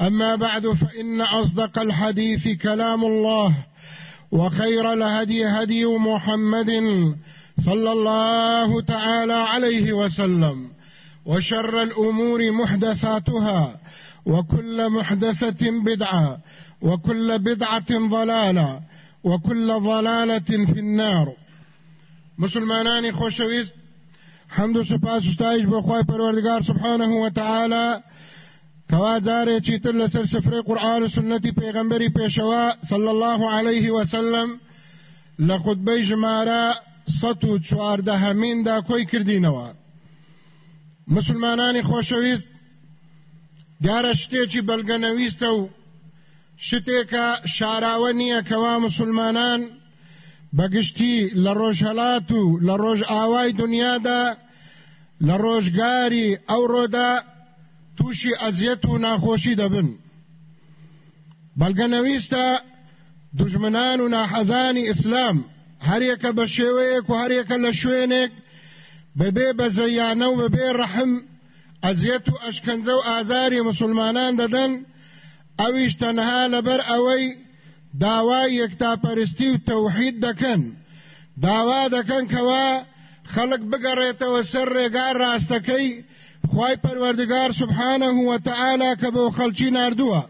أما بعد فإن أصدق الحديث كلام الله وخير الهدي هدي محمد صلى الله تعالى عليه وسلم وشر الأمور محدثاتها وكل محدثة بدعة وكل بدعة ضلالة وكل ضلالة في النار. مسلمانان خوشويست حمد و سپاس خی پەروەردگار سبحانه و تعالی کەوا جارێکی تر لەسەر سفرەی قورآن و سنەتی پێغەمبەری پێشەوە صلی الله عليه وسلم لە خودبەی ژمارە سەد و چواردەهەمیندا کۆی کردینەوە. مسلمانانی خۆشەویست دیارە شتێکی بەلگەنەویستە و شتێکە شاراوە نییە کەوا مسلمانان بەگشتی لە ڕۆژهەلات و لە ڕۆژ ئاوای دنیادا لە ڕۆژگاری ئەوڕۆدا تووشی ئەزیەت و ناخۆشی دەبن. بەڵگەنەویستە دژمنان و ناحەزانی ئیسلام هەرێکە بە شێوەیەک و هەرێکە لە شوێنێک بەبێ بەزەیانە و بەبێ ڕەحم ئەزیەت و ئەشکەنجە و ئازاری مسلمانان دەدەن. ئەویش تەنها لەبەر ئەوەی داوای یەکتاپەرستی و تەوحید دەکەن. داوا دەکەن کەوا خەڵک بگەڕێتەوە سەر ڕێگار ڕاستەکەی خوای پروردگار سبحانه و تعالی که بو خلچی ناردوه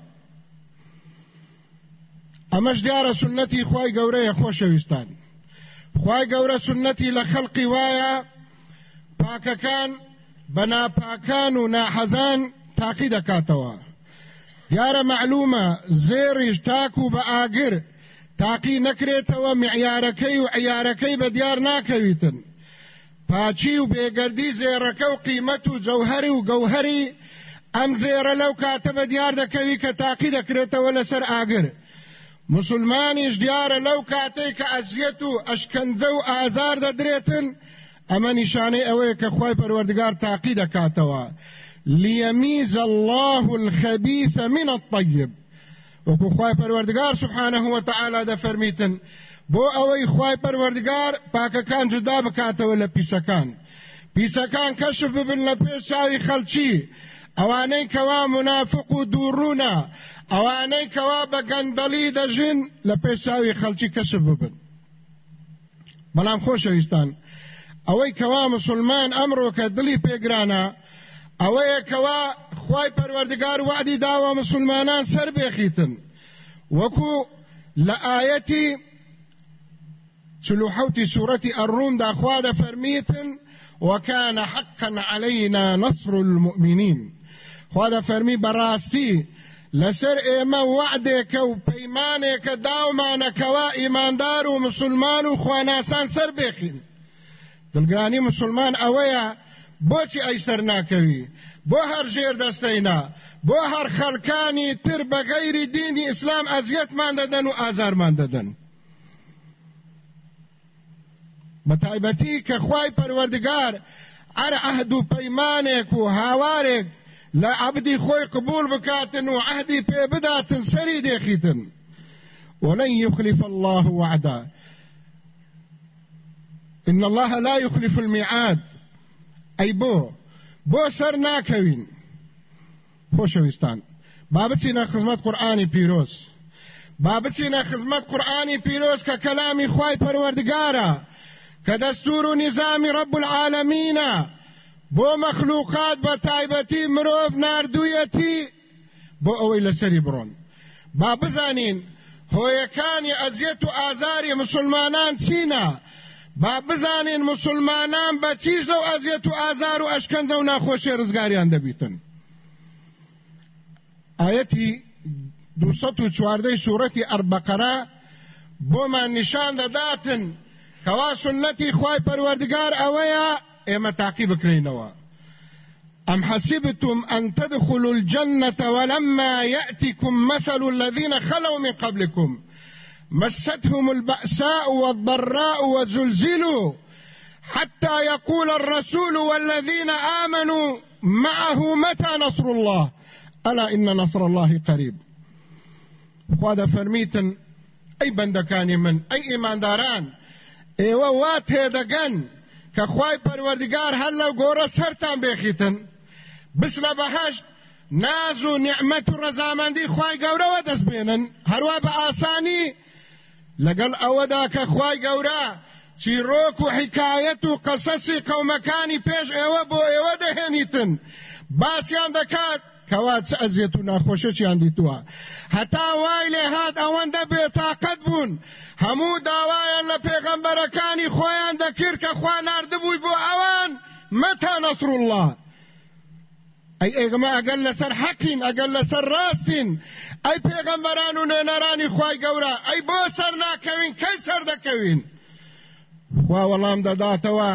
امش دیار سنتی خوای گوره خوشویستان خوای گوره سنتی لخلقی وایا پاککان بنا پاکان و ناحزان تاقید کاتوا دیار معلومه زیرش تاکو با آگر تاقی نکریتوا معیارکی و عیارکی با دیار ناکویتن. پاچی و بێگەردی زێڕەکە و قیمەت و جەوهری و گەوهری ئەم زێرە لەو کاتە بە دیار دەکەوی کە تاقی دەکرێتەوە لەسەر ئاگر. مسلمانیش دیارە لەو کاتەی کە ئەزیەت و ئەشکەنجە و ئازار دەدرێتن ئەمە نیشانەی ئەوەیە کە خۆی پەروەردگار تاقی دەکاتەوە. ليميز الله الخبيث من الطيب وكو خواي پروردگار سبحانه وتعالى ده فرميتن بو اوي خواي پروردگار پاککان جدا بکاتەوە لە پیسەکان. پیسەکان کەشف ببن لە پێشاوی خەلچی ئەوانەی کەوا منافق و دووڕوونە. ئەوانەی کەوا بە گەندەڵی دەژین لە پێشاوی خەلکی کەشف ببن. بەڵام خۆشەویستان. ئەوەی کەوا مسلمان ئەمڕۆ کە دڵی پێگرانە ئەوەیە کەوا خی پەروەردگار وعدی داوە مسلمانان سەر بێخیتن. وەکو لە ئاەتی چلوحوتی سوورەتی ئەڕوم داخوا دەفەرمیتن وكان حقا علينا نصر المؤمنين. خوا دەفەرمی بەڕاستی لەسەر ئێمە وعدێکە و پەیمانێکە داومانەکەوا ئیماندار و مسلمان و سەر بێخین دڵگرانی مسلمان ئەوەیە بۆچی ئەیسەر ناکەوی بۆ هەر ژێر دەستەینا بۆ هەر تر بە غەیری دینی ئیسلام ئەزیەتمان و ئازارمان دەدەن بە تایبەتی کە خوای پەروەردگار ئەر عهد و پەیمانێک و هاوارێک لە عبدی خۆی قبول بکاتن و عهدی پێ بداتن سەری دێخیتن ولن يخلف الله وعده إن الله لا يخلف الميعاد. أي بو بو سر ناكوين. خۆشەویستان بابچینە خزمەت قورآانی پیرۆز بابچینە خزمەت قورآانی پیرۆز کە کەلامی خوای كدستور نظام رب العالمين بو مخلوقات بتايبتي مروف ناردويتي بو اوي لسري برون با بزانين هۆیەکانی ئەزیەت و ئازاری مسلمانان چینە؟ با بزانین مسلمانان بە چیش لەو ئەزیەت و ئازار و ئەشکەندە و ناخۆشی ڕزگاریان دەبیتن؟ ئایەتی دو چواردەی سوورەتی ئەربەقەرە بۆمان نیشان دەداتن کەوا سوننەتی خوای پەروەردگار ئەوەیە ئێمە تاقی بکرینەوە. أم حسبتم أن تدخلوا الجنة ولما يأتكم مثل الذين خلوا من قبلكم. مستهم البأساء والضراء وزلزلوا. حتى يقول الرسول والذين آمنوا معه متى نصر الله؟ ألا إن نصر الله قريب. خواده فرميتن أي بندكان من؟ أي إيمان داران ئێوە وا تێدەگەن کە خی پەروەردگار هەر لەو گۆرە سەران بێخیتن. بس لە بەهشت ناز و نعمەت و ڕەزامەندی خی گەورەوە دەستبێنن. هەروە بە ئاسانی لەگەڵ ئەوەدا کە خی گەورە چیرۆک و حکایەت و قەسەسی قەومەکانی پێش ئێوە بۆ ئێوە دەهێنیتن. باسییان دەکات کەوا چ ئەزیێت و ناخۆشەچیان دیتووە. هەتا وای لێ هات ئەوەندە بێتاقەت بوون. هەموو داوایان لە پێغەمبەرەکانی خۆیان دەکرد کە خوا نردبووی بۆ ئەوان. مەتا نەسر الله ئەی ئێگەمە ئەگەل لەسەر حەقین ئەگەل لەسەر ڕاستین ئەی پێغەمبەران و نوێنەرانی خوای گەورە ئەی بۆ سەر ناکەوین کەی سەر دەکەوین؟ خوا وەڵام دەداتەوە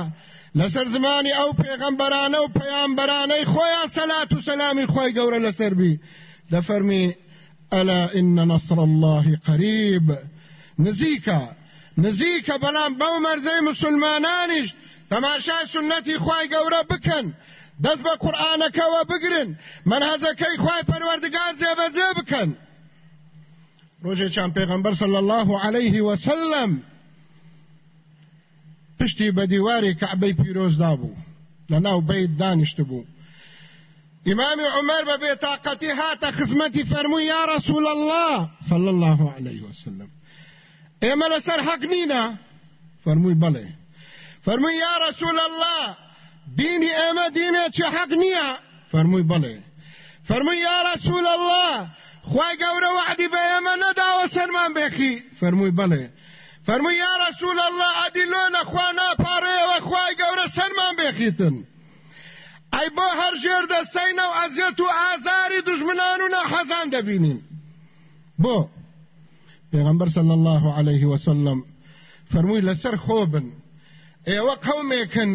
لەسەر زمانی ئەو پێغەمبەرانە و پەیامبەرانەی خۆیان سەلات و سەلامی خوای گەورە لەسەر بی. دەفەرمی ئەلا ئین نەسر الله قریب نزیکە نزیکە بەڵام بەو مەرزەی مسلمانانیش تەماشای سنەتی خوای گەورە بکەن. دەست بە قورآانەکەەوە بگرن. منهزەکەی خوای پەروەردگار جێبەجێ بکەن. ڕۆژێکیان پێغمبەر صلی الله عليه وسلم پشتی بە دیواری کەعبەی پیرۆزدا بوو لە ناو بیت دانیشت بوو امام عمر بە بێتاقەتی هاتە خزمەتی فەرمووی یا رسول الله. صلى الله عليه وسلم. ئێمە لەسەر حەق نینە فەرمووی بەڵێ فەرمووی یا رسول الله دینی ئێمە دینێکی حەق نییە فەرمووی بڵێ فەرمووی یا رسول الله خوای گەورە وعدی بە ئێمە نەداوە سەرمان بێخی فەرمووی فەرمووی یا رسول الله عدیلۆ نەخوا ناپارەیەوە خوای گەورە سەرمان بێخیتن. ئەی بۆ هەر ژێر دەستەینە و ئەزیەت و ئازاری دژمنان و نەحەزان دەبینین. بۆ پێغەمبەر صلی الله عليه وسلم فەرمووی لەسەر خۆ بن ئێوە قەومێکن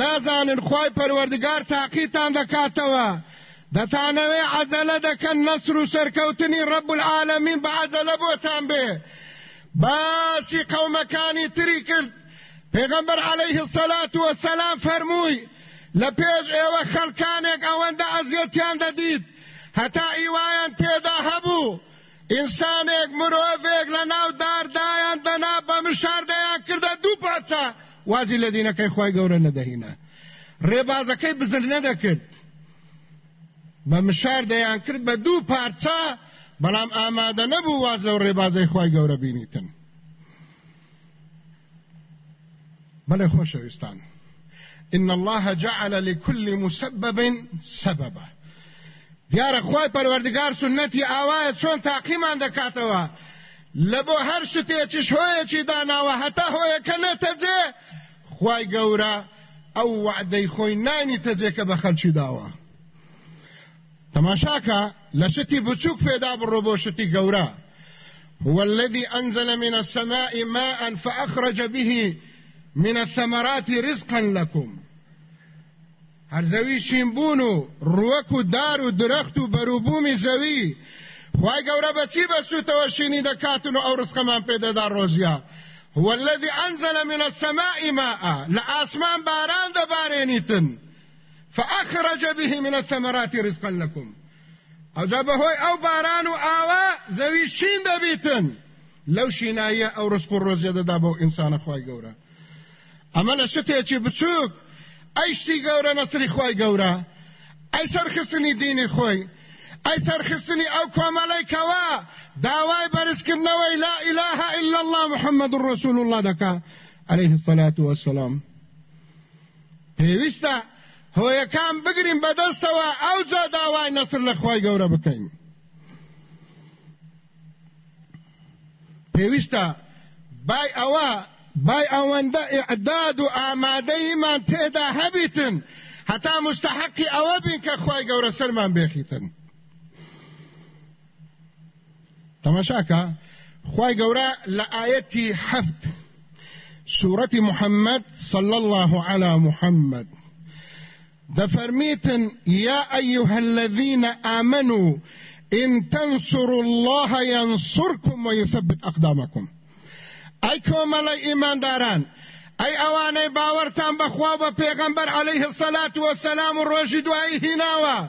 نازانن خوای پەروەردگار تاقیتان دەکاتەوە. دەتانەوێ عەزەلە دەکەن نەسر و سەرکەوتنی ڕەب العالەمین بە عەزەلە بۆتان بێ. باسی قەومەکانی تری کرد. پێغەمبەر عەلەیه السەلات وەسەلام فەرمووی لە پێش ئێوە خەڵکانێک ئەوەندە ئەزیەتیان دەدیت هەتا ئیوایان تێدا هەبوو. ئینسانێک مرۆڤێک لە ناو داردایان دەنا بە مشاردەیان کردە دوو پارچە وازی لە دینەکەی خی گەورە نەدەهینە. ڕێبازەکەی بزر نەدەکرد. بە مشار دەیان کرد بە دوو پارچە بەڵام ئامادە نەبوو واز لەو ڕێبازەی خی گەورە بینیتن. بەڵێ خۆشەویستان. إن الله جعل لكل مسبب سببا. دیارە خی پەروەردگار سنەتی ئاوایە چۆن تاقیمان دەکاتەوە؟ لە بۆ هەر شتێکیش هۆیەکی داناوە هەتا هۆیەکە نەتەجێ خوای گەورە ئەو وعدەی خۆی نانی تەجێکە بە خەلکی داوە. تەماشاکە بچووک پێدا بڕۆ بۆ شتی گەورە هو الذي أنزل من السماء ماء فأخرج به من الثمرات رزقا لكم. هەرزەوی شینبوون و ڕوەک و دار و درەخت و بەروبوومی زەوی خوای گەورە بەچی بەسووتەوە شینی دەکاتن و ئەو ڕستقەمان پێدەدا ڕۆژیا؟ هو الذي أنزل من السماء ماء لآسمان باران دبارينيتن فأخرج به من الثمرات رزقا لكم. او جا بهوی او باران و آوا زوی شین دبیتن. لو شینایه او رزق و روزی ده دابو انسان خوای گوره. اما لشتی چی بچوک؟ ایشتی گوره نصری خوای گوره. ای سرخستنی دینی خوی. ای سرخستنی او کوملی کوا. داوای برسکرنوی لا اله الا الله محمد رسول الله دکا. علیه الصلاة والسلام. پیوسته هۆیەکان بگرین بەدەستەوە ئەو جا داوای نەسر لە خی گەورە بکەین پێویستە بای ئەوە بای ئەوەندە ئعداد و ئامادەیمان تێدا هەبیتن هەتا مستحقی ئەوە بین کە خی گەورە سەرمان بێخیتن تەماشاکە خی گەورە لە ئاەتی هەفت سورة محمد صلى الله على محمد. دفرميتن يا أيها الذين آمنوا إن تنصروا الله ينصركم ويثبت أقدامكم. أي كومل إيمان داران. أي أواني باورتان بخوا بپیغمبر عليه الصلاة والسلام الرشد وأي هناوا.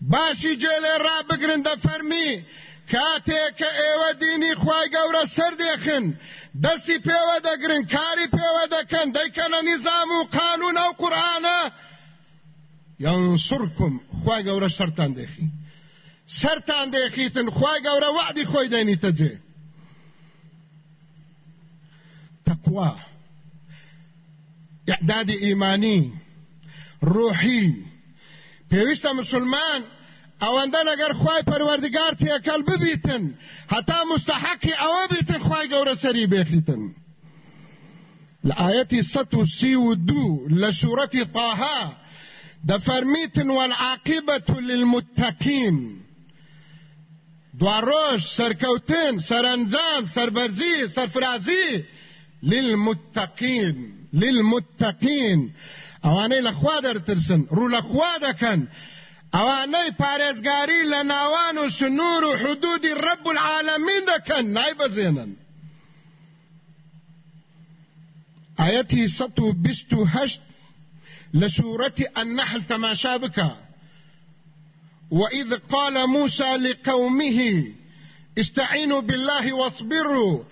باشي جيلي را بگرن دفرمي کاتێک ئێوە دینی خوای گەورە سەردێخن دەستی پێوە دەگرن کاری پێوە دەکەن دەیکەنە نیزام و قانون ئەو قورئانە ينصركم خوای گەورە سەرتان دێخی سەرتان دێخیتن خوای گەورە وعدی خۆی دەنیتە جێ. تەقوا. ئعدادی ئیمانی. ڕوحی پێویستە مسلمان ئەوەندە لەگەر خوای پەروەردگار تێکەل ببیتن. هەتا مستحقی ئەوە بیتن خوای گەورە سەری بێخیتن. لە ئایەتی سەد و سی و دوو لە سوورەتی طاها دفرميتن والعاقبة للمتقين. دواروش سركوتين سرانجام سربرزي سرفرازي للمتقين للمتقين. اواني لخوا درترسن رو لخوا دكن اواني پارێزگاری لە ناوان و سنوور و حدودی رب العالمین دەکەن نایبەزێنن ئاەتی 128 لسورة النحل تماشا بك وإذ قال موسى لقومه استعينوا بالله واصبروا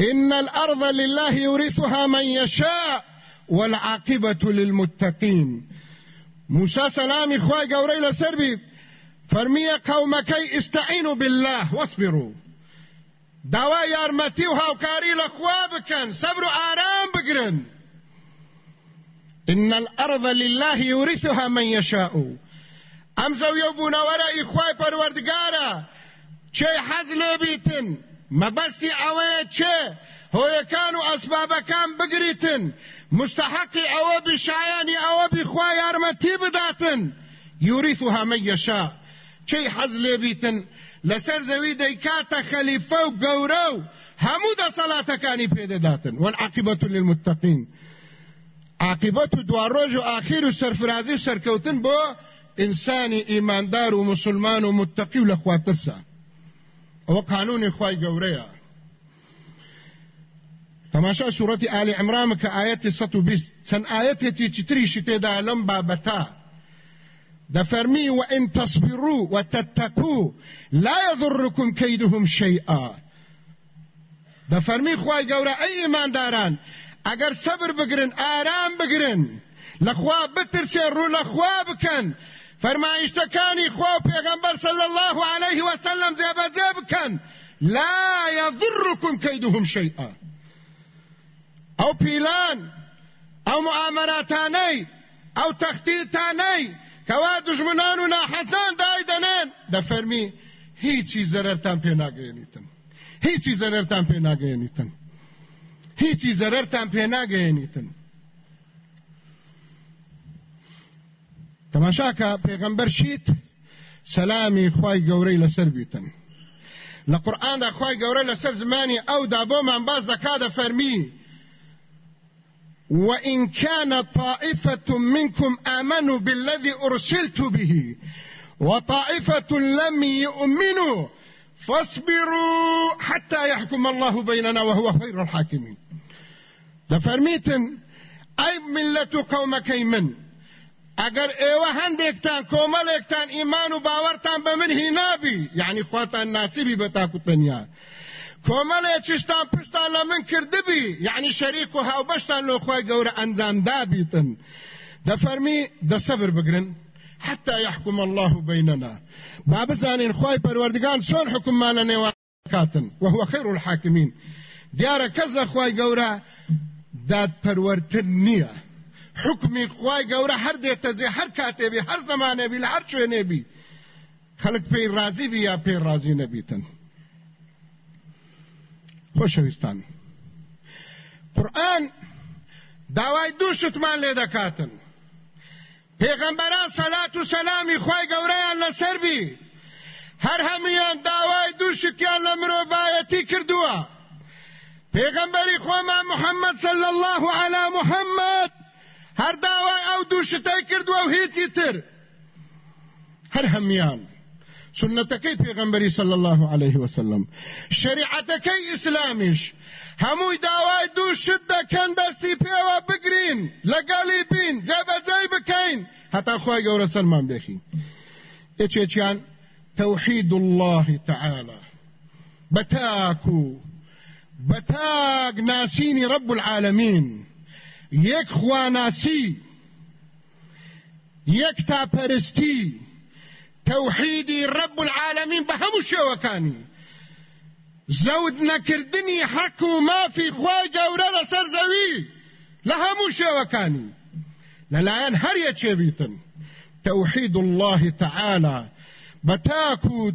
إن الأرض لله يورثها من يشاء والعاقبة للمتقين. موسى سلامي خواهي قوري لسربي فرمي قومكي استعينوا بالله واصبروا. دوا يارمتي وهاوكاري لخوابكن صبروا آرام بقرن إن الأرض لله يورثها من يشاء. أم زەویە بوونەوەرە ئیخوای پەروەردگارە چێ حەز لێبیتن مەبەستی ئەوەیە چێ هۆیەکان و ئەسبابەکان بگریتن؟ مستحقی ئەوە بشایانی ئەوە بخوا یارمەتی بداتن؟ یوریثها من یشاء. چێ حەز لێبیتن لەسەر زەوی دەیکاتە خەلیفە و گەورە و هەموو دەسەڵاتەکانی پێدەداتن والعاقبة للمتقين عاقبت و دواڕۆژ و ئاخیر و سەرفرازی و سەرکەوتن بۆ ئینسانی ئیماندار و مسلمان و متقی و لە خواترسە ئەوە قانونی خی گەورەیە تەماشا سوورەتی ئالی عمرامە کە ئاەتی 120 چەند ئاەتێکی چتریشی تێدا لەم بابەتا دەفەرمی وئن تصبروا وتتقوا لا يضركم كيدهم شيئا. دەفەرمی خی گەورە ئەی ئیمانداران اگر صبر بگرن آرام بگرن لخوا بترسێ ڕوو لەخوا بکەن فەرمایشتەکانی خوا و پێغەمبەر صلی الله عليه وسلم جێبەجێ بکەن لا يضركم كيدهم شيئا أو پیلان أو معامراتانەی أو تەختیتانەی کەوا دژمنان و ناحەزان دایدەنێن دەفەرمی هیچی زەرەرتان پێ ناگەێنیتن هیچی زەرەرتان پێ ناگەێنیتن هیچی زەرەرتان پێ ناگەێنیتن تەماشاکە پێغەمبەر شیت سەلامی خوای گەورەی لەسەر بیتن. لە قورئاندا خوای گەورە لەسەر زمانی ئەودا بۆمان باز دەکا دەفەرمی. وإن كان طائفة منكم آمنوا بالذي أرسلت به وطائفة لم يؤمنوا فاصبروا حتى يحكم الله بيننا وهو خير الحاكمين. دفرميتن أي ملة قومكي من اگر ئێوە هەندێکتان کۆمەڵێکتان ئیمان و باوەرتان بە من هینابی یعنی خواتان ناسیبی بە تاکو تەنیا. کۆمەڵێکیشتان پشتان لە من کردبی یعنی شەریک و هاوبەشتان لۆ خۆی گەورە ئەنجام دابیتن. دەفەرمی دەسەبر بگرن. حتى يحكم الله بيننا باب زانين خوي پروردگان شون حكمان نيوان كاتن وهو خير الحاكمين دیارە کەس لە خی گەورە داد پەروەرتن نییە. حکمی خی گەورە هەر دێتەجێ هەر کاتێبی هەر زمانێبی لە هەر شوێنێبی. خەڵک پێی رازی بی یا پێی رازی نەبیتن. خۆشەویستان قورآن داوای دوو شتمان لێ دەکاتن. پێغەمبەران سەلات و سەلامی خی گەورەیان لەسەربی هەر هەمویان داوای دوو شتیان لە مرۆڤایەتی کردووە. پێغەمبەری خۆمان محەممەد صلى الله على محەممەد. هەر داوای ئەو دوو شتەی کردووە و هیچی تر. هەر هەمیان. سنتەکەی پێغەمبەری صلى الله عليه وسلم. شریعەتەکەی ئیسلامیش. هەمووی داوای دوو شت دەکەن دەستی پێوە بگرین لەگەڵی بین جێبەجێی بکەین. هەتا خۆی گەورە سەرمان بێخین یەکێکیان توحيد الله تعالى بتاكو بتاك ناسيني رب العالمين. يك خواناسي يك تاپرستی توحيدي رب العالمين بهمو شوكاني زود نكردني حق ما في خواي قورا لسر زوي لهمو شوكاني للايان هر يتشبيتن توحيد الله تعالى بتاكو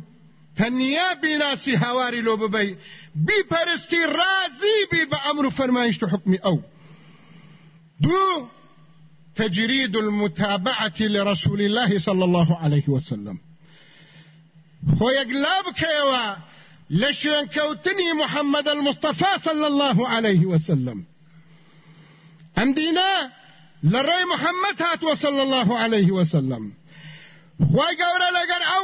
تنیا بناسی هواري لو ببي بي پرستی رازي بي بأمر فرمايشت حكمي أو. دو تجريد المتابعة لرسول الله صلى الله عليه وسلم. خو يقلاب كيوا لشين كوتني محمد المصطفى صلى الله عليه وسلم. ام دينا لرأي محمد هات وصلى الله عليه وسلم. خوای گەورە لەگەر ئەو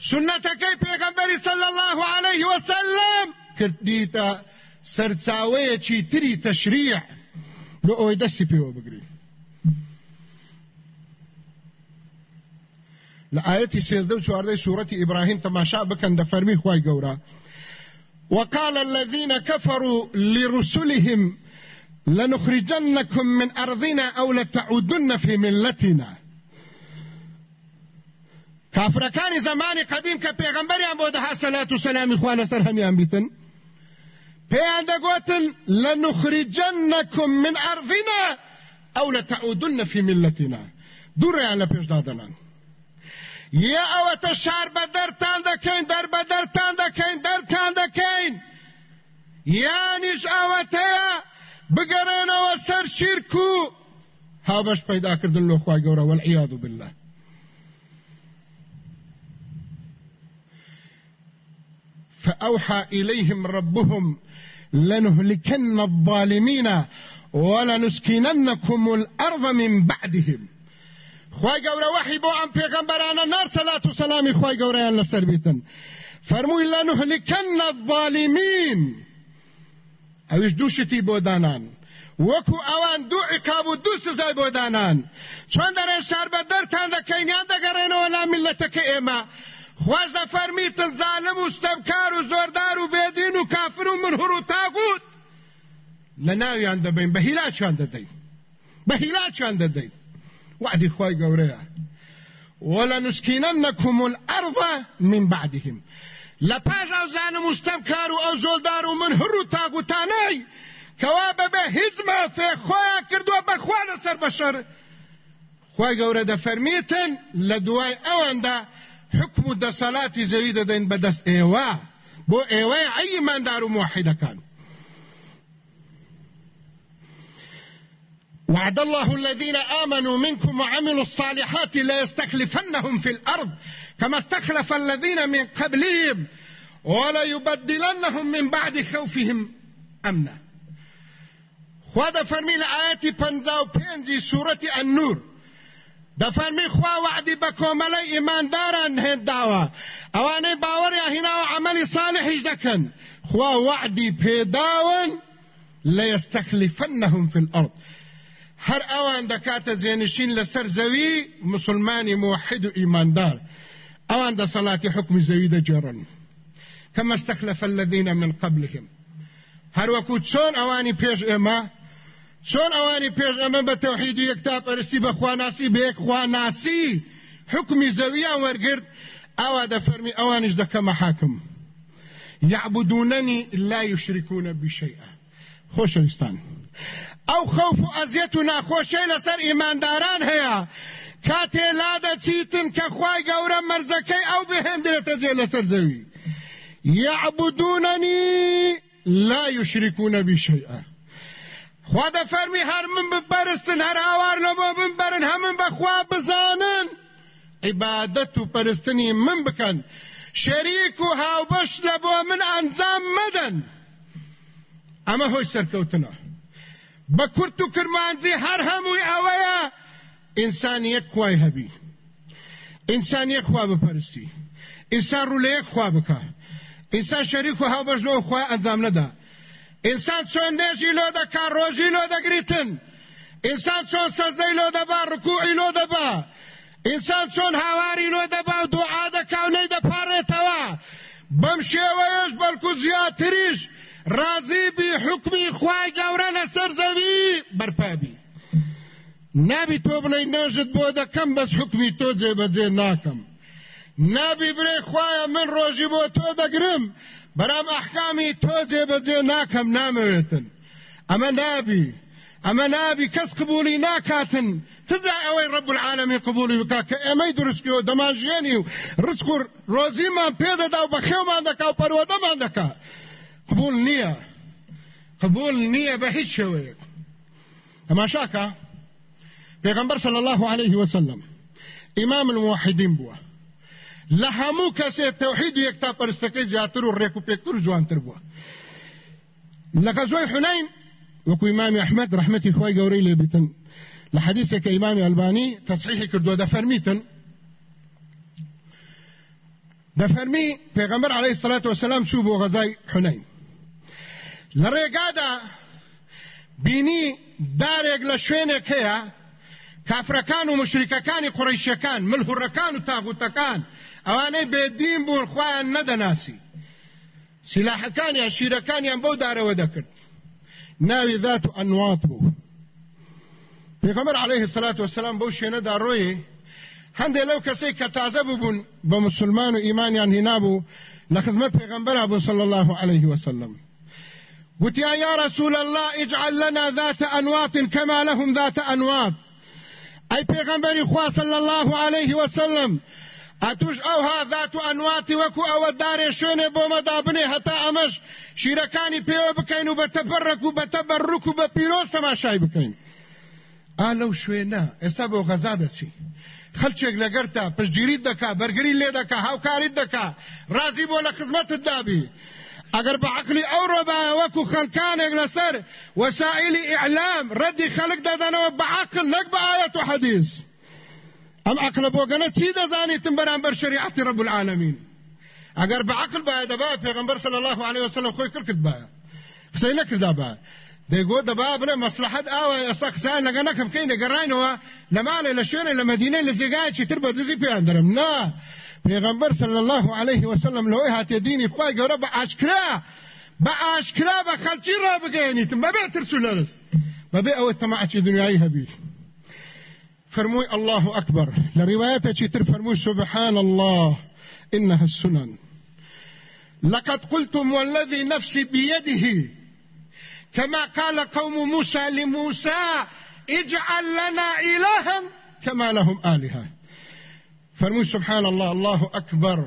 قورئانەدا سوننەتەکەی پێغەمبەری صلى الله عليه وسلم کردیتە سەرچاوەیەکی تری تەشریع لۆ ئەوەی دەستی پێوە بگرین لە ئاەتی سێزدە و چواردەی سوورەتی ئیبراهیم تەماشا بکەن دەفەرمی خوای گەورە وقال الذين كفروا لرسلهم لنخرجنكم من أرضنا أو لتعودن في ملتنا. کافرەکانی زمانی قدیم کە پێغەمبەریان بۆ دەها سەلات و سەلامی خوا لەسەر هەمیان بیتن پێیان دەگوتن لەنخرجەنەکم من ئەرضینا ئەو لەتەعودن فی ملەتینا دووڕیان لە پێشدا دەنان. یا ئەوەتە شار بە دەرتان دەکەین دەر بە دەرتان دەکەین دەرتان دەکەین. یانیش ئەوەتەیە بگەڕێنەوە سەر شیرک و هاوبەش پەیداکردن لۆ خوای گەورە وەلعیاذ بالله. فأوحى إليهم ربهم لنهلكن الظالمين ولنسكننكم الأرض من بعدهم. خوای گەورە وحی بۆ ئەم پێغەمبەرانە نار سەلات و سەلامی خوای گەورەیان لەسەر بیتن فەرمووی لە نهلکەنە الظالمین. ئەویش دوو شتی بۆ دانان. وەکو ئەوان دوو عقاب و دوو سزای بۆ دانان. چۆن دەڕێن شار بە دەرتان دەکەینیان دەگەڕێنەوە لا میلەتەکە ئێمە؟ خواز دەفەرمیتن زالم و ستەمکار و زۆردار و بێدین و کافر و منهور و تاغوت لە ناویان دەبین بە هیلاچیان دەدەین بە هیلاچیان دەدەین وعدی خوای گەورەیە ولنسكننكم الأرض من بعدهم. لپاش أو زانم مستمکار و أو زولدار و من هر و تاغوتانای کوا ببه هزما فی خویا کردو بخوا لسر بشر خوای گەورە دەفەرمیتن لە دوای ئەوەندا حکم و دەسەلاتی زەوی دەدەین بەدەست ئێوە بۆ ئێوەی عەیماندار و موحیدەکان وعد الله الذين آمنوا منكم وعملوا الصالحات ليستخلفنهم في الأرض كما استخلف الذين من قبلهم وليبدلنهم من بعد خوفهم أمنا. خوا دەفەرمی لە ئاەتی پەنجا و پێنجی دەفەرمی خوا وعدی بە کۆمەلەی ئیمانداران هێنداوە ئەوانەی باوەڕیان هیناوە عملی صالحیش دەکەن خوا وعدی پێداون ليستخلفنهم في الأرض. هر اوان دكات زينشين لسر زوي مسلماني موحد ايمان دار اوان دا صلاة حكم زوي دا جرن. كما استخلف الذين من قبلهم. هر وكو چون اواني پیش اما چۆن ئەوانی پێش ئەمە بە تەوحید و یەکتا پەرستی بە خواناسی بە یەکخواناسی حکمی زەویان وەرگرت ئەوا دەفەرمی ئەوانش دەکەمە حاکم. یعبدوننی لا یشرکون بشیئا. خۆشەویستان. ئەو خەوف و ئەزیەت و ناخۆشەی لەسەر ئیمانداران هەیە. کاتێ لا دەچیتن کە خوای گەورە مەرزەکەی ئەو بهێندرێتە جێ لەسەر زەوی. یعبدوننی لا یشرکون بشیئا. خوا دەفەرمی هەر من بپەرستن هەر هاوار لەبۆ بمبەرن هەمن بەخوا بزانن عیبادەت و پەرستنی من بکەن شەریک و هاوبەش لەبۆ من ئەنجام مەدەن ئەمە هۆی سەرکەوتنە بە کورت و کرمانجی هەر هەمووی ئەوەیە ئینسانیەک خوای هەبی ئینسانیەک خوا بپەرستی ئینسان ڕوولەیەک خوا بکە ئینسان شەریک و هاوبەشنەوە خوا ئەنجام نەدا ئینسان چۆن نێژی لۆ دەکا ڕۆژی لۆ دەگریتن. ئینسان چۆن سەزدەی لۆ دەبا ڕکوعی لۆ دەبا. ئینسان چۆن هاواری لۆ دەبا و دوعا دەکا و نەی دەپارێتەوە. بەم شێوەیەش بەڵکو زیاتریش رازی بی حکمی خوای گەورە لەسەر زەوی بەرپابی. نابی تۆ بڵێ نەژت بۆ دەکەم بەس حکمی تۆ جێبەجێ ناکەم. نابی برێ خوایە من ڕۆژی بۆ تۆ دەگرم. بەرام ئەحکامی تۆ جێبەجێ ناکەم نامەوێتن ئەمە نابی ئەمە نابی کەس قبولی ناکاتن. تزا ئەوەی ڕب العالمی قبولی بکا کە ئێمەی دروستکەوە دەماژێنی و ڕسک و ڕۆزیمان پێدەدا و بە خێومان دەکا و پەروەدەمان دەکا قبول نییە قبول نییە بە هیچ شێوەیەک تەماشاکە پێغەمبەر صلی الله عليه وسلم ئیمام الموحدین بووە لە هەموو کەسێ تەوحید و یەکتا پەرستەکەی زیاتر و ڕێک و پێکتر و جوانتر بووە لە غەزوەی حونین وەکو ئیمامی ئەحمەد ڕەحمەتی خۆی گەورەی لێبیتن لە حەدیثێکە ئیمامی ئەلبانی تەصحیحی کردووە دەفەرمیتن دەفەرمی پێغەمبەر عەلەیهی الصلاة والسلام چوو بۆ غەزای حونین لە ڕێگادا بینی دارێک لە شوێنێک هەیە کافرەکان و مشریکەکانی قڕیشەکان ملهوڕەکان و تاغوتەکان ئەوانەی بێدین بوون خۆیان نەدەناسی. سلاحەکانیان شیرەکانیان بەو دارەوە دەکرد. ناوی ذات و ئەنوات بوو. پێغەمبەر عليه الصلاة والسلام بەو شوێنەدا ڕۆیێ هەندێک لەو کەسەی کە تازە ببوون بە مسلمان و ئیمانیان هینابوو لە خزمەت پێغەمبەر بوو صلى الله عليه وسلم. يا يا رسول الله اجعل لنا ذات أنواط كما لهم ذات أنواط. أي پیغمبر خوا صلى الله عليه وسلم اتوش اوها ذات أنواط وكو أو دار شونه بو مدابنه حتى امش شیرکانی پیو بکین و بتبرک و بتبرک و بپیروز تماشای بکین آلو شوینا اسا بو غزا دسی خلچێک لەگەرتا پشتگیریت دەکا بەرگری لێ دەکا هاوکاریت دەکا. رازی بۆ لە خزمەتت دابی. اگر بعقلی أو ربا وکو خلکانێک لەسەر وسائلی اعلام ردی خلق دەدەنەوە بە و ئەم عقل بۆگەنە چی دەزانیتم بەرامبەر شریعتی رب العالمین اگر بعقل باید دەبا پێغمبەر صلی الله عليه وسلم خۆی کرد کرد باە قسەی نەکردا با دەیگۆ دەبا بڵێ مەسلحەت ئاوە ئێستا قسان لەگە نەکەم بکەین دەگەڕینەوە لە ماڵێ لە شوێنە لە مدینەی لە جێگایکی تر بە دزی پێیان دەرم نا پیغمبر صلی الله علیه وسلم لوی هاتی دینی خوای گەورە بە ئاشکرا بە ئاشکرا بە خەلکی ڕابگەێنیتم بەبێ ترس و لەرز بەبێ ئەوە تەماعی دنیایی هەبی فرموي الله أكبر لرواية تر فرموي سبحان الله إنها السنن. لقد قلتم والذي نفسي بيده كما قال قوم موسى لموسى اجعل لنا إلها كما لهم آلهة. فرمووی سبحان الله الله ئەکبەر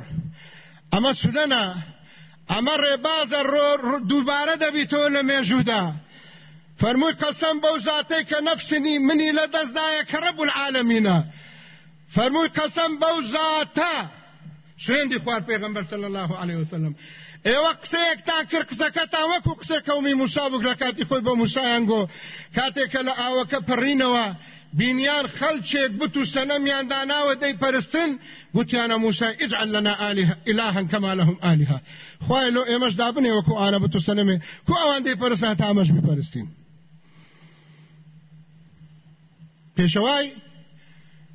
ئەمە سونەنا ئەمە ڕێبازە دووبارە دەبیتەوە لە بەو زاتەی کە نەفسنی منی لە دەستدایە کە ڕەب العالەمینە فەرمووی قەسەم بەو زاتە شوێندی خوار پێغەمبەر صلی الله عليه وسلم. ئێوە قسەیەکتان کرد قسەکەتان وەکو قسە کەومی موسابک لە کاتی خۆی بە موسایان گۆ کاتێکە لە ئاوەکە پڕینەوە بینیان خەلچێک بت و سەنەمیان داناوە دەی پەرستن گوتیانە موسای اجعل لنا ئیلاها کەما لەهم ئالیها خوای لۆ ئێمەش دابنێ وەکو ئانە بت و سەنەمێ کو ئەوان دەی پەرستان تا ئەمەش بپەرستین پێشەوای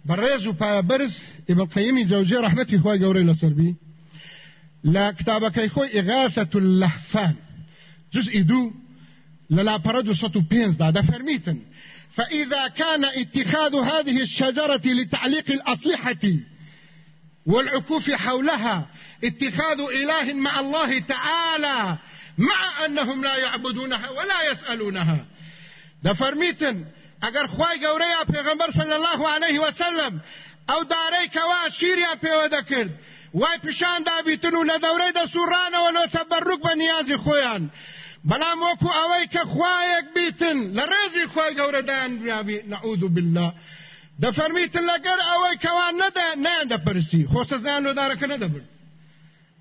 بەڕێز و پایەبەرز ئیبن قەیمی جەوجێ ڕەحمەتی خوای گەورەی لەسەر بی لە کتابەکەی خۆی إغاثة اللهفان جزء دو لاپەرە دو سەد و پێنجدا دەفەرمیتن. فإذا كان اتخاذ هذه الشجرة لتعليق الأسلحة والعكوف حولها اتخاذ إله مع الله تعالى مع أنهم لا يعبدونها ولا يسألونها. دفرميتن اگر خوای گەورەیە پێغەمبەر صلی الله عليه وسلم ئەو دارەی کەوا شیریان پێوە دەکرد وای پیشان دابیتن و لە دەورەی دەسوڕانەوە لۆ تەبەڕوک بە نیازی خۆیان بەڵام وەکو ئەوەی کە خوایەک بیتن لە ڕێزی خۆی گەورەدایان بیابی نعوذ بالله. دەفەرمیتن لەگەر ئەوەی کەوان نەدە نیان دەپرسی خۆسەزیان لۆدارەکە نەدەبن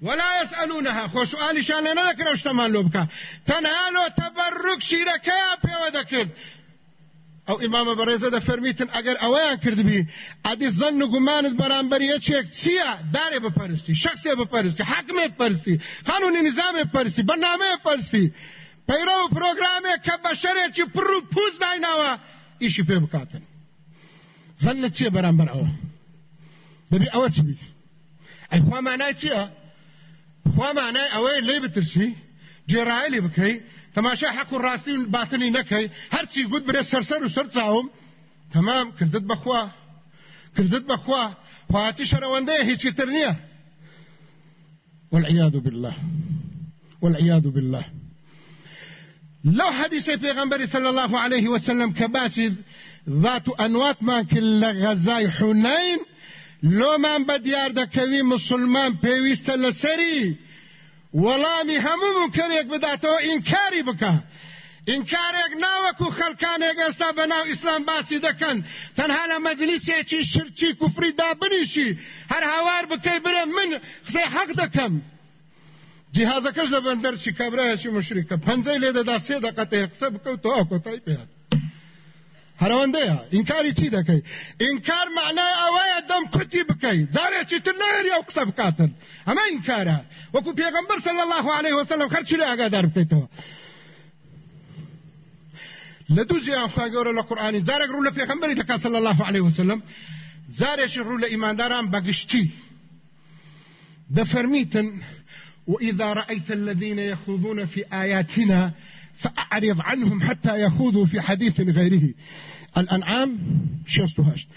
ولا يسألونها خو سؤالي شان لنا ذكر اشتمان لوبكا تنهالو تبرك شيركا بيو ذكر أو امام بەڕێزە دەفەرمیتن ئەگەر ئەوەیان کردبی ئەدی زەن و گومانت بەرامبەر یەکێک چییە دارێ بپەرستی شخصێ بپەرستی حکمێ بپەرستی قانونی نظامێ بپەرستی بەنامەیە بپەرستی پەیرە و پرۆگرامێک کە بە شەرێکی پڕ و پوز دایناوە ئیشی پێ بکاتن. زەنت چییە بەرامبەر ئەوە دەبی ئەوە چی بی؟ ئەی خوا مانای چییە خوا مانای ئەوەی لێ بترسی لێ بکەی تەماشا حەق و ڕاستی و باتنی نەکەی هەرچی گوت برێ سەرسەر و سەر چاوم. تەمام کردت بەخوا کردت بەخوا خواتی شەرەوەندەیە بالله. والعياذ بالله. لو حديث پیغمبر صلى الله عليه وسلم كباسي ذات انوات ما كل غزاي حنين لو من بديار دكوي مسلمان پێویستە لەسەری وەڵامی هەموو منکرێک بداتەوە ئینکاری بکە. ئینکارێک ناوەکو خەلکانێک ئێستا بە ناو ئیسلام باسی دەکەن. تەنها لە مەجلیسێکی شرچی کوفری دابنیشی. هەر هاوار بکەی برێ من قسەی حەق دەکەم. جیهازەکەش لە بەندەرچی کابراایەکی مشریکە پەنجەی لێ دەدا سێ دەقەتەیە قسە بکەوتەوە کۆتای پێات هەرەوەندەیە ئینکاری چی دەکەی ئینکار معنای ئەوەیە دەم کوتی بکەی جارێکی تر نەهێری ئەو قسە بکاتن ئەمە ئینکارە وەکو پێغەمبەر صلی الله عليه وسلم خەرچی لێ ئاگادار بکەیتەوە لە دوو جیان خوا گەورە لە قورئانی جارێک ڕوو لە پێغەمبەری دەکا صلی الله عليه وسلم جارێکی ڕوو لە ئیمانداران بەگشتی دەفەرمیتن وإذا رأيت الذين يخوضون في آياتنا فأعرض عنهم حتى يخوضوا في حديث غيره. الأنعام شستو هشت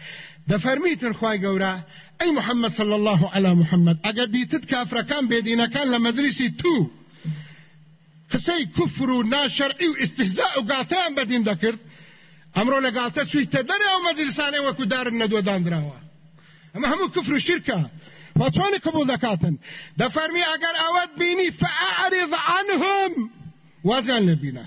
دفرميت خواي قورا أي محمد صلى الله على محمد أقدي تتكافر كان بيدينا كان لمجلسي تو. قسەی کوفر و ناشەرعی و استهزاء و گاتیان بەدین دەکرد ئەمڕۆ لە گالتە چویتە دەرێ ئەو مەجلسانەی وەکو دارن نەدوەدانراوە ئەمە هەموو کوفر و شیرکە وچۆنی قبول دەکاتن دەفەرمی ئەگەر ئەوەت بینی فأعرض عنهم. وازیان لێبینە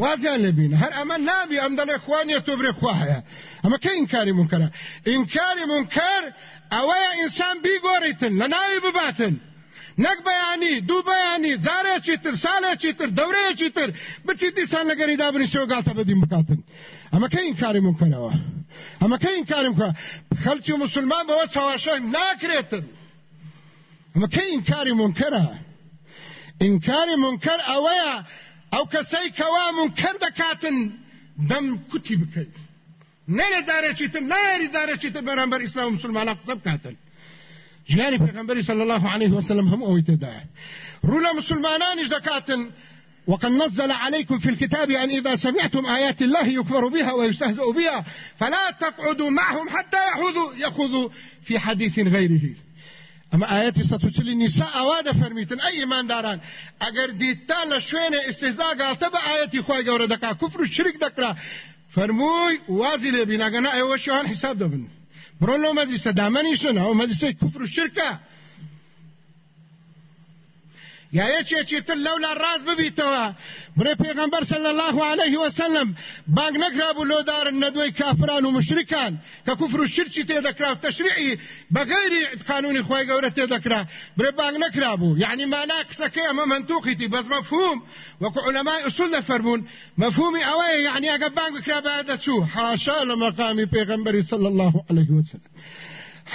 وازیان لێبینە هەر ئەمە نابی ئەم دەڵێ خوانیە تۆ برێ خوا هەیە ئەمە کە ئینکاری منکەرە ئینکاری منکەر ئەوەیە ئینسان بیگۆڕیتن لە ناوی بباتن. نەک بەیانی دوو بەیانی جارێکی تر ساڵێکی تر دەورەیەکی تر. بچی دیسان لەگەری دابنی شێوگاتە بەدیم بکاتن. ئەمە کە ئینکاری منکەرەوە ئەمە کە ئینکاریم کە خەلکی مسلمان بەوە چاواشای ناکرێتن ئەمە کە ئینکاری منکەرە ئینکاری منکر ئەوەیە ئەو کەسەی کەوا منکر دەکاتن دەم کوتی بکەیت نەیە دارێکی تر نایری دارێکی تر بەرامبەر ئیسلام و مسلمانان قسە بکاتن ژیانی پێغەمبەری صلی الله عليه وسلم هم ئەوەی تێدایە ڕوو لە مسلمانانیش دەکاتن وقد نزل عليكم في الكتاب أن إذا سمعتم آيات الله يكفر بها ويستهزأ بها فلا تقعدوا معهم حتى يخوضوا في حديث غيره. اما آیتی ستوچلی نساء اواده فرمیتن ای ایمانداران اگر دیتا لشوین استهزاء گالته با آیتی خواه گوره دکا کفر و شرک دکرا فرموی وازی لبین اگر نه ایوه حساب دبن برون لو مدرسه دامنیشن أو مدرسه کفر و شرکه یا یەکێکی تر لەولا ڕاست ببیتەوە بڕێ پێغەمبەر صلی الله عليه وسلم. بانگ نەکرابوو لۆدارن نەدوی کافران و مشرکان. کە کوفر و شرکی تێدەکرا و تەشریعی بەغیری قانونی خۆی گەورە تێدەکرا برێ بانگ نەکرابوو یعنی مانا قسەکەی ئەمە منتوقیتی بەس مەفهوم وەکو علەمای ئوسول دەفەرمون مەفهومی ئەوەیە یعنی ئەگە بانگ بکرا بە دەچوو حاشا لە مەقامی پێغەمبەری صلی الله عليه وسلم.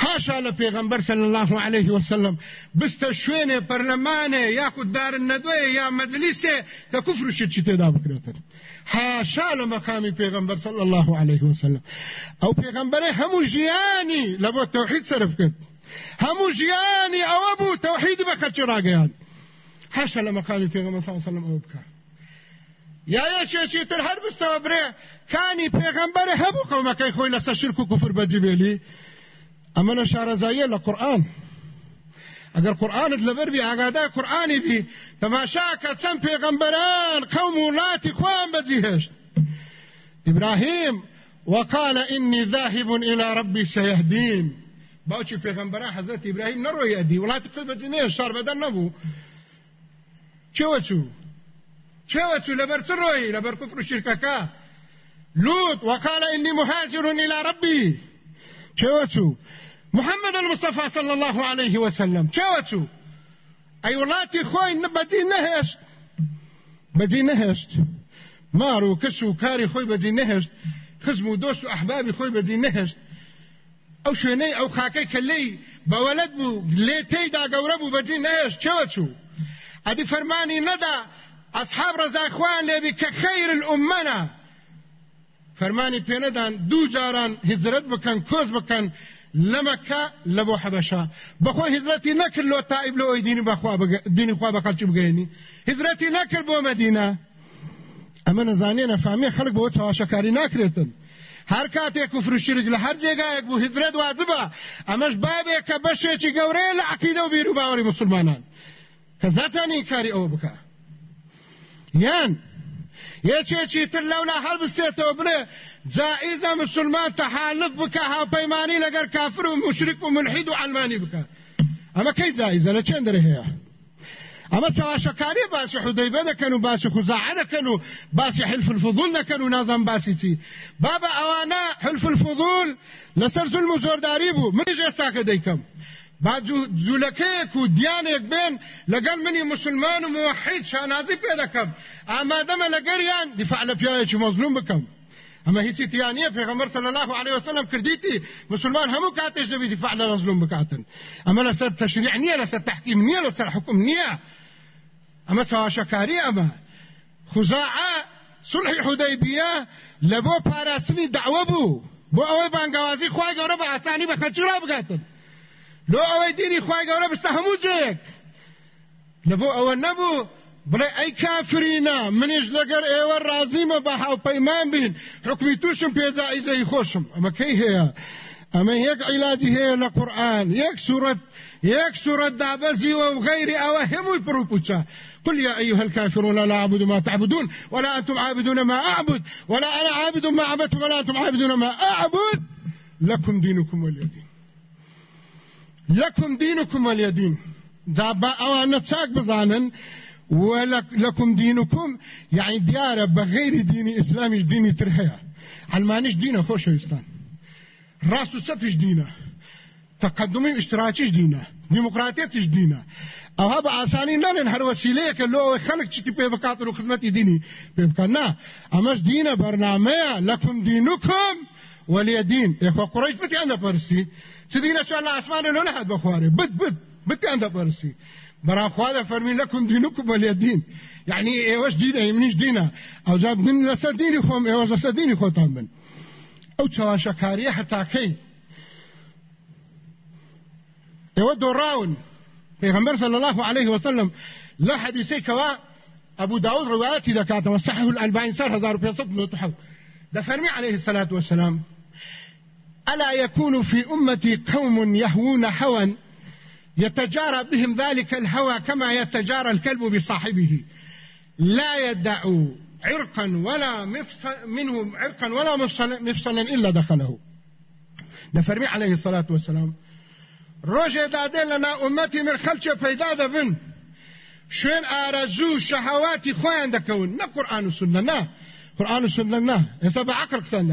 حاشا لە پێغمبەر صلی الله عليه وسلم. بستە شوێنێ پەرلەمانێ یاخود دارن نەدوێ یا مەجلیسێ کە کوفر و شرکی تێدا بکرێتن حاشا لە مەقامی پێغمبەر صلی الله عليه وسلم. هەموو ژیانی لە بۆ تەوحید سرف کرد. هەموو ژیانی ئەوە بوو تەوحیدی بە خەلکی ڕاگەیان حاشا لە مەقامی پێغمبەر صلی الله عليه وسلم ئەوە بکات یا یەکێکی تر هەر بستەوە برێ کانی پێغمبەرە هەبوو قەومەکەی خۆی لەسەر شرک و کوفر بەجیبێلی ئەمەە شارەزاییە لە قورآن ئەگەر قورآانت لەبەر بی ئاگادای قورآانی بی تەماشاکە چەند پێغەمبەران قەوم وڵاتی خۆیان بەجیهێشت إبراهيم وقال إني ذاهب إلى ربي سيهدين. باوچی پێغەمبەران حەزرەت ئیبراهیم نەڕۆی ئەدی وڵاتی خۆی بەجنێ شار بەدەن نەبوو چێوە چوو چێوە چوو لەبەر چ ڕۆی لەبەر کوفر و شرکەکە لوط وقال إني مهاجر إلى ربي. چێوە چوو محمد المصطفى صلى الله عليه وسلم. چاوچو أي ولاتي خوي بەجی نەهێشت بەجی نەهێشت مار و کەس و کاری خۆی بەجی نەهێشت خزم و دۆست و ئەحبابی خۆی بەجی نەهێشت ئەو شوێنەی ئەو خاکەی کە لی بەوەلت بوو بەجی نەهێشت چێوەچوو ئەدی فەرمانی نەدا ئەسحاب ڕزاخوان لێبی کە خەیر الأمەنە فەرمانی جاران هزرت بکەن کۆز بکەن لە بۆ حەبەشا بەخۆ هزرەتی نەکرد لۆ تائب لە ئەوی دینی بەخوا دینی خوا بە خەڵکی بگەێنی هزرەتی نەکرد بۆ مەدینە ئەمە نەزانێ نەفامی خەڵک بۆ چاواشەکاری ناکرێتن هەر کاتێک و فروشیرگ لە هەر جێگایەک بوو هزرەت وازبە ئەمەش بابێک کە بەشێکی گەورەیە لە عقیدە و بیر و باوەڕی مسلمانان. کە زاتانی کاری ئەوە بکە یان یەکێکی تر لەولا هەڵبستێتەوە بڵێ جائزە مسلمان تحالف بکە هاوپەیمانی لەگەر کافر و مشرک و ملحید و علمانی بکە ئەمە کەی جائزە لە دەرە هەیە ئەمە چاواشەکاری باسی حودەیبە دەکەن و باسی خوزاعە دەکەن و باسی حلف الفضول دەکەن و نازان باسی چی؟ بابا ئەوانە حلف الفضول لەسەر زولم و زۆرداری بوو منیش ئێستاکە دەیکەم با جوولەکەیەک و دیانێک بێن لەگەڵ منی مسلمان و موحید شانازی پێ دەکەم. ئامادەمە لەگەریان دیفاع لە پیاوێکی مەزلوم بکەم. اما هیچی تیانیه پیغمبر صلی الله علیه وسلم کردیتی مسلمان همو کاتش دبی دفاع لمظلوم بکاتن. اما لسر تشریع نیه لسر تحکیم نیه لسر حکم نیه اما سواشکاری اما خزاعه صلح حدیبیه لبو پاراسنی دعوه بو بو اوی بانگوازی خواهی گوره با آسانی بخچی را بگاتن لو اوی دینی خواهی گوره بسته همو جیک. لبو أو نبو بڵێ ئەی کافرینە منیش لەگەر ئێوە ڕازیمە بە هاوپەیمان بین. حکمی تووشم پێدائیزەی خۆشم ئەمە کەی هەیە ئەمە یەک عیلاجی هەیە لە قورآن یەک سوورەت یەک سوورەت دابەزیوە و غەیری ئەوە هەمووی پڕوپوچە قل يا أيها الكافرون لا أعبد ما تعبدون ولا أنتم عابدون ما أعبد ولا أنا عابد ما عبدتم ولا أنتم عابدون ما أعبد. لكم دينكم واليدين لكم دينكم واليدين دابا أوانا تساق بزانن ولكم دينكم يعني ديارة بغير دين إسلامي ديني ترهيا علمانيش دينة خوش إسلام راسو سفش دينة. تقدمي اشتراكيش دينة. ديمقراطيتش دينة. أو هذا عساني نالن هر وسيله كلو خلق چتي په وکاترو خدمت ديني په کنا امش دينه برنامه لكم دينكم ولي دين اخو قريش بتي عند فرسي سدينا شو الله اسمان له لحد بخواري. بت بت بت عند فرسي برا خواده فرمی لکم دینکم ولی دین یعنی ایوش دینه ایمنیش دینه أو جاب دین لسر دینی خوم ایوش لسر دینی خوتان من أو حتا کی ایو دوراون. پیغمبر صلی الله علیه وسلم لا حدیثی کوا ابو داود روایتی دکاته وصحه الالباني سر 1500 نوتحو ده فرمي عليه الصلاة والسلام. ألا يكون في أمتي قوم يهوون حوا يتجارى بهم ذلك الهوى كما يتجارى الكلب بصاحبه. لا يدع عرقا ولا مفصل منه عرقا ولا مفصلا إلا دخله. ده عليه الصلاة والسلام. روجه دادين لنا أمتي من خلچه پیدا دبن شوێن ئارەزوو شەهاواتی خۆیان دەکەون نە قورآن و سنە نا قورآن و سنە نا ئێستا بە عقل قسەن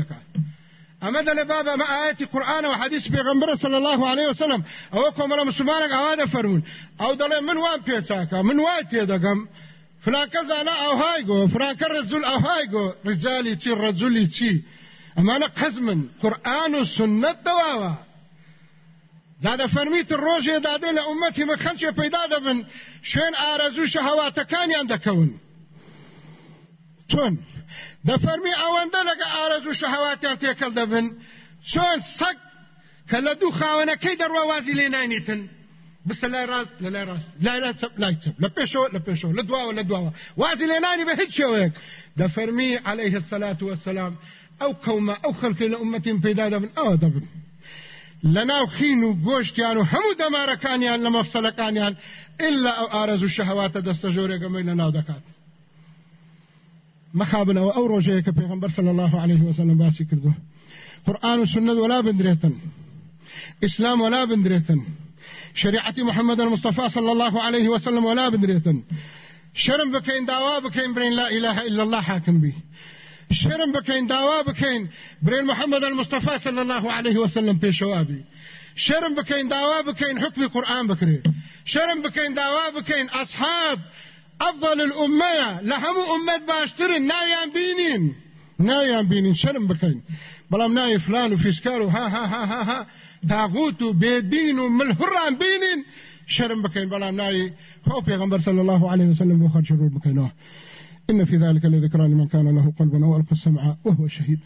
دەکات ئەمە دەڵێ بابە ئەمە ئاەتی قورآن و حەدیث پێغەمبەر صلی الله عليه وسلم؟ ئەوە کۆمەڵە مسلمانێک ئاوا دەفەرمون ئەو دەڵێ من وام پێچاکە من وای تێدەگەم فلانکە زانە ئەوهای گۆ فلانکە ڕزول ئەوهای گۆ ڕجالی چی ڕەجولی چی ئەمانە قەزمن قورآن و سنت زادە فەرمیت ڕۆژێ دادێ لە ئومەتی مە خەنچێ پەیدا دەبن شوێن ئارەزوو شەهەواتەکانیان دەکەون چۆن دەفەرمی ئەوەندە لەگە ئارەزوو شەهەواتیان تێکەڵ دەبن. چۆن سەگ کە لە دوو خاوەنەکەی دەڕوا وازی لێ نانیتن بستە لای ڕاست لە لای ڕاست. لای لای چەپ لای چەپ لە پێشەوە لە پێشەوە. لە دواوە لە دواوە. وازی لێ دەفەرمی عليه الصلاة والسلام ئەو قەومە ئەو خەڵکی لە ئومەتیم پەیدا دەبن ئەوە دەبن. لەناو خین و گۆشتیان و هەموو دەمارەکانیان لە مەفسەلەکانیان ئللا ئەو ئارەز و شەهەواتە دەستە ژۆرێگەمەی لە ناو دەکات مخابنەوە ئەو ڕۆژەیە کە پێغمبەر صلی الله عليه وسلم باسی کردو قورآن و سنت ولا بندرێتن ئیسلام ولا بندرێتن شریعتی محمد المصطفى صلى الله عليه وسلم ولا بندرێتن شرم بکەین داوا بکەین برین لا إله إلا الله حاکم بی شرم بکەین داوا بکەین برێن محمد المصطفى صلى الله عليه وسلم پێشەوابی شرم بکەین داوا بکەین حکمی قورآن بکرێ شرم بکەین داوا بکەین ئەصحاب أفضل الأمة لهم أمة باشترين ناویان بینین ناویان بینین شرم بکەین بەڵام ناوی فلان و ها ها ها ها ها. تاغوت و بێدین بینین شرم بکەین بەڵام ناوی خۆ پێغمبەر صلى الله عليه وسلم بۆ خەرچ ڕوو إن في ذلك لذكرى لمن كان له قلب أو ألقى السمع وهو شهيد.